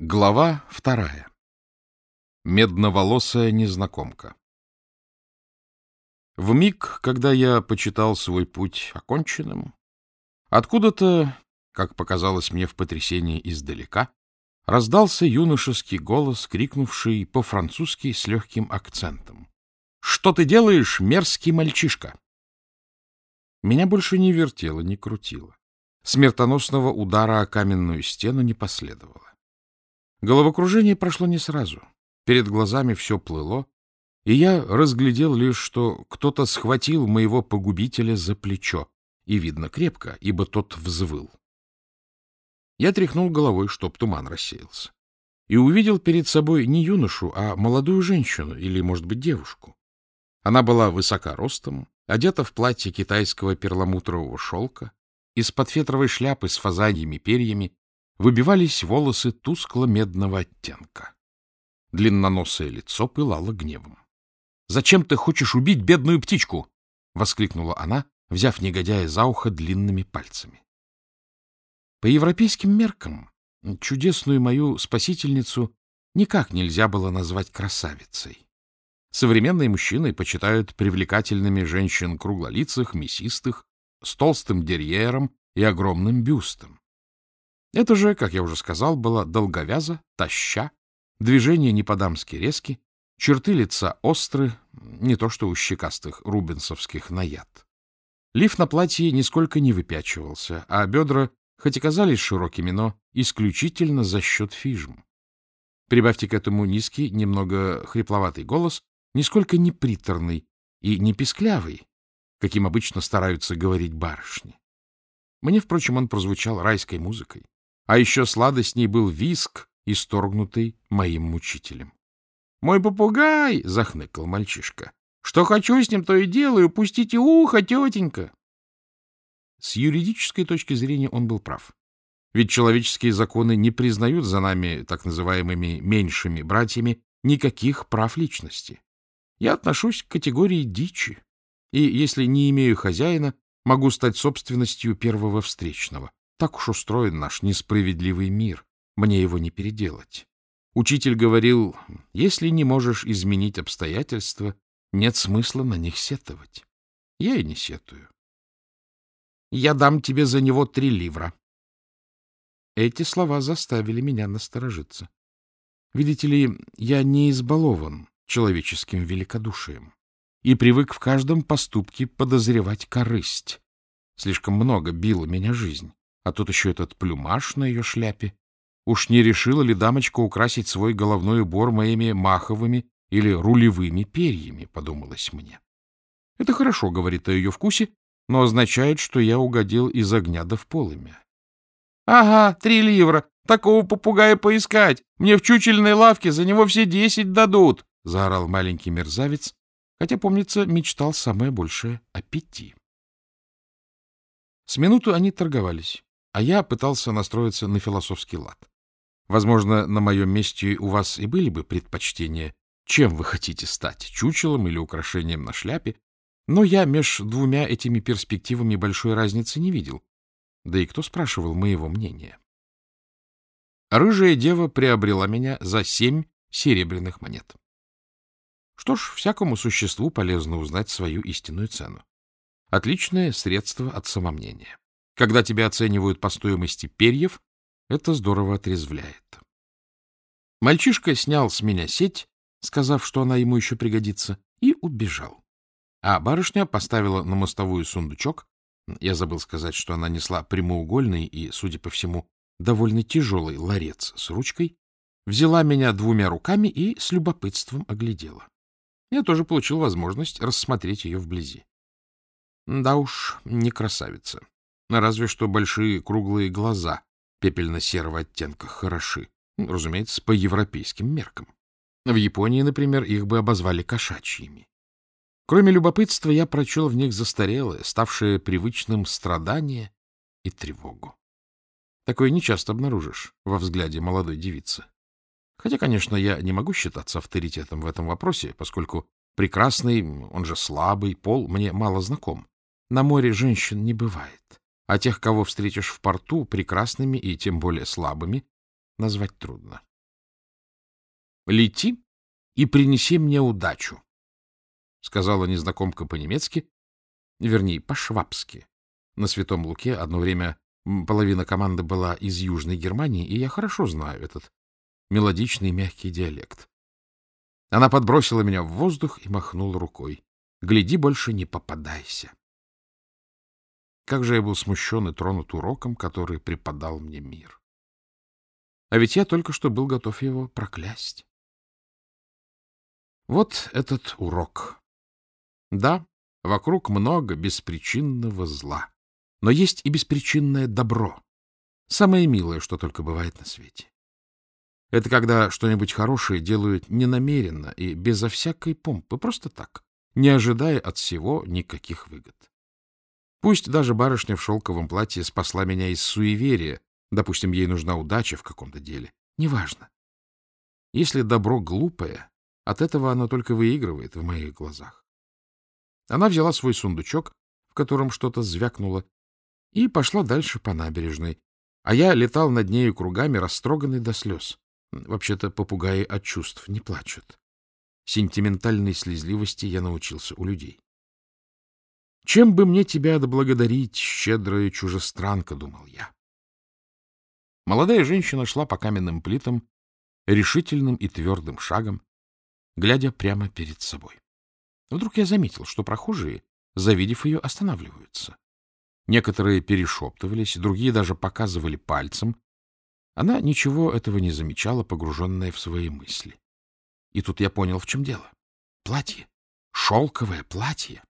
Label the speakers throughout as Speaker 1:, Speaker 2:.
Speaker 1: Глава вторая. Медноволосая незнакомка. В миг, когда я почитал свой путь оконченным, откуда-то, как показалось мне в потрясении издалека, раздался юношеский голос, крикнувший по-французски с легким акцентом. «Что ты делаешь, мерзкий мальчишка?» Меня больше не вертело, не крутило. Смертоносного удара о каменную стену не последовало. Головокружение прошло не сразу. Перед глазами все плыло, и я разглядел лишь, что кто-то схватил моего погубителя за плечо, и, видно, крепко, ибо тот взвыл. Я тряхнул головой, чтоб туман рассеялся, и увидел перед собой не юношу, а молодую женщину или, может быть, девушку. Она была высока ростом, одета в платье китайского перламутрового шелка, из-под фетровой шляпы с фазаньями перьями выбивались волосы тускло-медного оттенка. Длинноносое лицо пылало гневом. — Зачем ты хочешь убить бедную птичку? — воскликнула она, взяв негодяя за ухо длинными пальцами. По европейским меркам чудесную мою спасительницу никак нельзя было назвать красавицей. Современные мужчины почитают привлекательными женщин круглолицых, мясистых, с толстым дерьером и огромным бюстом. Это же, как я уже сказал, была долговяза, таща, движения не по-дамски резки, черты лица остры, не то что у щекастых рубинсовских наяд. Лиф на платье нисколько не выпячивался, а бедра, хоть и казались широкими, но исключительно за счет фижм. Прибавьте к этому низкий, немного хрипловатый голос, нисколько не приторный и не писклявый, каким обычно стараются говорить барышни. Мне, впрочем, он прозвучал райской музыкой. А еще сладостней был виск, исторгнутый моим мучителем. — Мой попугай! — захныкал мальчишка. — Что хочу с ним, то и делаю. Пустите ухо, тетенька! С юридической точки зрения он был прав. Ведь человеческие законы не признают за нами, так называемыми меньшими братьями, никаких прав личности. Я отношусь к категории дичи, и, если не имею хозяина, могу стать собственностью первого встречного. Так уж устроен наш несправедливый мир. Мне его не переделать. Учитель говорил, если не можешь изменить обстоятельства, нет смысла на них сетовать. Я и не сетую. Я дам тебе за него три ливра. Эти слова заставили меня насторожиться. Видите ли, я не избалован человеческим великодушием и привык в каждом поступке подозревать корысть. Слишком много била меня жизнь. А тут еще этот плюмаж на ее шляпе. Уж не решила ли дамочка украсить свой головной убор моими маховыми или рулевыми перьями, подумалось мне. Это хорошо говорит о ее вкусе, но означает, что я угодил из огня да в полымя. — Ага, три ливра. Такого попугая поискать. Мне в чучельной лавке за него все десять дадут, — заорал маленький мерзавец, хотя, помнится, мечтал самое большее о пяти. С минуту они торговались а я пытался настроиться на философский лад. Возможно, на моем месте у вас и были бы предпочтения, чем вы хотите стать, чучелом или украшением на шляпе, но я меж двумя этими перспективами большой разницы не видел. Да и кто спрашивал моего мнения? Рыжая дева приобрела меня за семь серебряных монет. Что ж, всякому существу полезно узнать свою истинную цену. Отличное средство от самомнения. Когда тебя оценивают по стоимости перьев, это здорово отрезвляет. Мальчишка снял с меня сеть, сказав, что она ему еще пригодится, и убежал. А барышня поставила на мостовую сундучок. Я забыл сказать, что она несла прямоугольный и, судя по всему, довольно тяжелый ларец с ручкой, взяла меня двумя руками и с любопытством оглядела. Я тоже получил возможность рассмотреть ее вблизи. Да уж, не красавица. Разве что большие круглые глаза пепельно-серого оттенка хороши. Ну, разумеется, по европейским меркам. В Японии, например, их бы обозвали кошачьими. Кроме любопытства, я прочел в них застарелое, ставшее привычным страдание и тревогу. Такое нечасто обнаружишь во взгляде молодой девицы. Хотя, конечно, я не могу считаться авторитетом в этом вопросе, поскольку прекрасный, он же слабый, пол мне мало знаком. На море женщин не бывает а тех, кого встретишь в порту, прекрасными и тем более слабыми, назвать трудно. Лети и принеси мне удачу, — сказала незнакомка по-немецки, вернее, по-швабски. На Святом Луке одно время половина команды была из Южной Германии, и я хорошо знаю этот мелодичный мягкий диалект. Она подбросила меня в воздух и махнула рукой. Гляди, больше не попадайся. Как же я был смущен и тронут уроком, который преподал мне мир. А ведь я только что был готов его проклясть. Вот этот урок. Да, вокруг много беспричинного зла, но есть и беспричинное добро. Самое милое, что только бывает на свете. Это когда что-нибудь хорошее делают ненамеренно и безо всякой помпы, просто так, не ожидая от всего никаких выгод. Пусть даже барышня в шелковом платье спасла меня из суеверия, допустим, ей нужна удача в каком-то деле, неважно. Если добро глупое, от этого оно только выигрывает в моих глазах. Она взяла свой сундучок, в котором что-то звякнуло, и пошла дальше по набережной, а я летал над нею кругами, растроганный до слез. Вообще-то попугаи от чувств не плачут. Сентиментальной слезливости я научился у людей. Чем бы мне тебя отблагодарить, щедрая чужестранка, — думал я. Молодая женщина шла по каменным плитам решительным и твердым шагом, глядя прямо перед собой. Вдруг я заметил, что прохожие, завидев ее, останавливаются. Некоторые перешептывались, другие даже показывали пальцем, она ничего этого не замечала, погруженная в свои мысли. И тут я понял, в чем дело. Платье. Шелковое платье.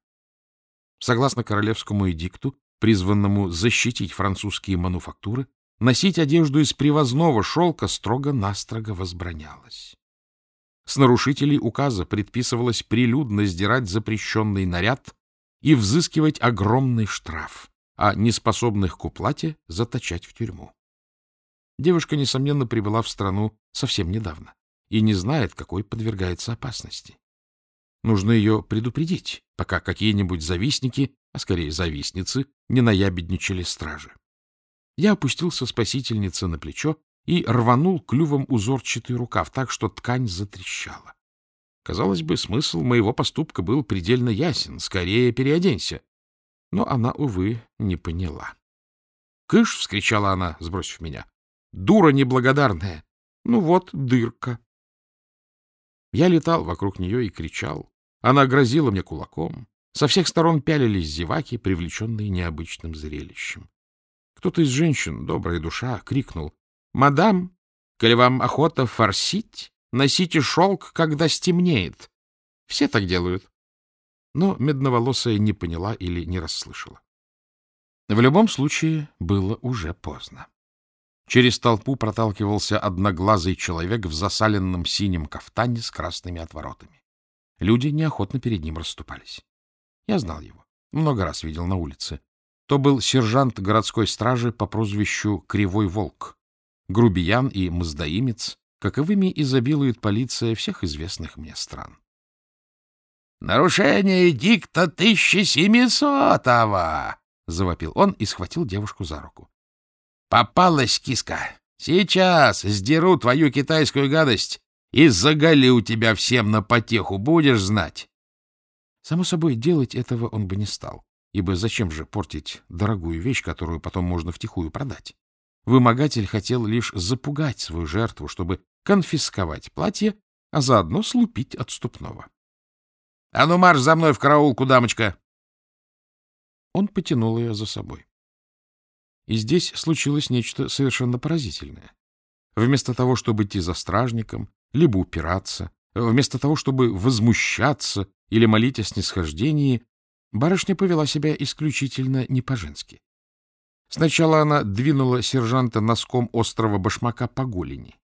Speaker 1: Согласно королевскому эдикту, призванному защитить французские мануфактуры, носить одежду из привозного шелка строго-настрого возбранялось. С нарушителей указа предписывалось прилюдно сдирать запрещенный наряд и взыскивать огромный штраф, а неспособных к уплате заточать в тюрьму. Девушка, несомненно, прибыла в страну совсем недавно и не знает, какой подвергается опасности. Нужно ее предупредить, пока какие-нибудь завистники, а скорее завистницы, не наябедничали стражи. Я опустился спасительнице на плечо и рванул клювом узорчатый рукав так, что ткань затрещала. Казалось бы, смысл моего поступка был предельно ясен. Скорее переоденься. Но она, увы, не поняла. «Кыш!» — вскричала она, сбросив меня. Дура неблагодарная. Ну вот дырка. Я летал вокруг нее и кричал. Она грозила мне кулаком. Со всех сторон пялились зеваки, привлеченные необычным зрелищем. Кто-то из женщин, добрая душа, крикнул. — Мадам, коли вам охота форсить, носите шелк, когда стемнеет. Все так делают. Но медноволосая не поняла или не расслышала. В любом случае, было уже поздно. Через толпу проталкивался одноглазый человек в засаленном синем кафтане с красными отворотами. Люди неохотно перед ним расступались. Я знал его, много раз видел на улице. То был сержант городской стражи по прозвищу Кривой Волк, грубиян и мздоимец, каковыми изобилует полиция всех известных мне стран. — Нарушение дикта 1700-го! — завопил он и схватил девушку за руку. Попалась киска. Сейчас сдеру твою китайскую гадость и заголю тебя всем на потеху, будешь знать. Само собой, делать этого он бы не стал, ибо зачем же портить дорогую вещь, которую потом можно втихую продать? Вымогатель хотел лишь запугать свою жертву, чтобы конфисковать платье, а заодно слупить отступного. — А ну марш за мной в караулку, дамочка! Он потянул ее за собой. И здесь случилось нечто совершенно поразительное. Вместо того, чтобы идти за стражником, либо упираться, вместо того, чтобы возмущаться или молить о снисхождении, барышня повела себя исключительно не по-женски. Сначала она двинула сержанта носком острого башмака по голени.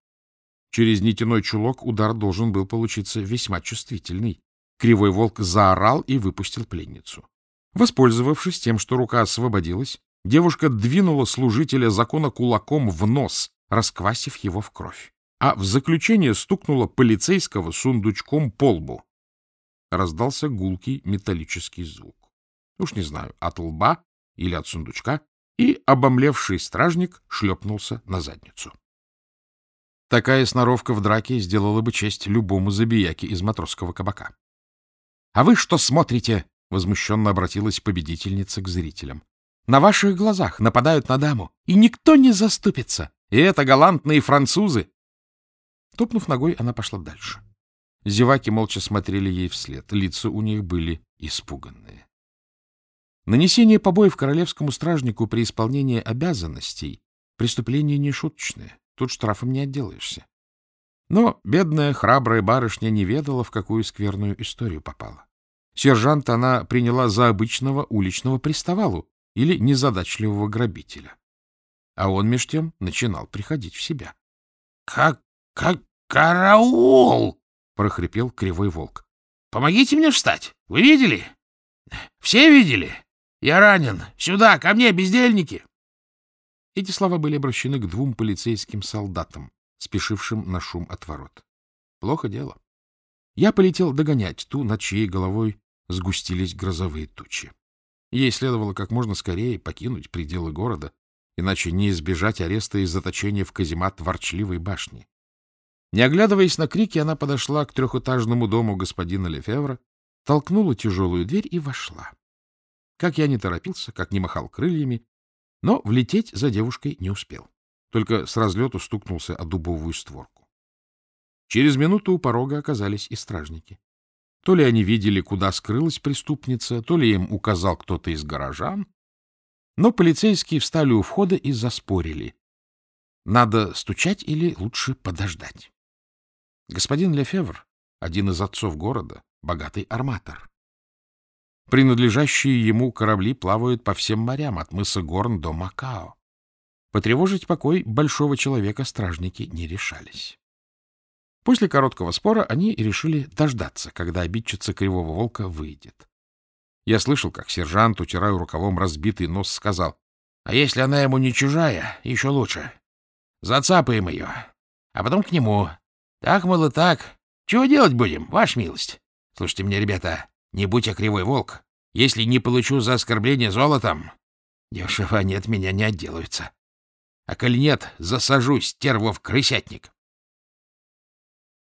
Speaker 1: Через нитяной чулок удар должен был получиться весьма чувствительный. Кривой волк заорал и выпустил пленницу. Воспользовавшись тем, что рука освободилась, Девушка двинула служителя закона кулаком в нос, расквасив его в кровь, а в заключение стукнула полицейского сундучком по лбу. Раздался гулкий металлический звук. Уж не знаю, от лба или от сундучка, и обомлевший стражник шлепнулся на задницу. Такая сноровка в драке сделала бы честь любому забияке из матросского кабака. — А вы что смотрите? — возмущенно обратилась победительница к зрителям. — На ваших глазах нападают на даму, и никто не заступится. И это галантные французы. Топнув ногой, она пошла дальше. Зеваки молча смотрели ей вслед. Лица у них были испуганные. Нанесение побоев королевскому стражнику при исполнении обязанностей — преступление нешуточное. Тут штрафом не отделаешься. Но бедная, храбрая барышня не ведала, в какую скверную историю попала. Сержанта она приняла за обычного уличного приставалу или незадачливого грабителя. А он, меж тем, начинал приходить в себя. — Как, как караул! — прохрипел кривой волк. — Помогите мне встать! Вы видели? Все видели? Я ранен! Сюда, ко мне, бездельники! Эти слова были обращены к двум полицейским солдатам, спешившим на шум от ворот. Плохо дело. Я полетел догонять ту, над чьей головой сгустились грозовые тучи. Ей следовало как можно скорее покинуть пределы города, иначе не избежать ареста и заточения в каземат ворчливой башни. Не оглядываясь на крики, она подошла к трехэтажному дому господина Лефевра, толкнула тяжелую дверь и вошла. Как я не торопился, как не махал крыльями, но влететь за девушкой не успел. Только с разлету стукнулся о дубовую створку. Через минуту у порога оказались и стражники. То ли они видели, куда скрылась преступница, то ли им указал кто-то из горожан. Но полицейские встали у входа и заспорили. Надо стучать или лучше подождать? Господин Лефевр, один из отцов города, богатый арматор. Принадлежащие ему корабли плавают по всем морям, от мыса Горн до Макао. Потревожить покой большого человека стражники не решались. После короткого спора они решили дождаться, когда обидчица Кривого Волка выйдет. Я слышал, как сержант, утирая рукавом разбитый нос, сказал, «А если она ему не чужая, еще лучше. Зацапаем ее, а потом к нему. Так, мало так. Чего делать будем, ваша милость? Слушайте мне, ребята, не будь я кривой волк. Если не получу за оскорбление золотом, дешево они от меня не отделаются. А коль нет, засажу стерву в крысятник.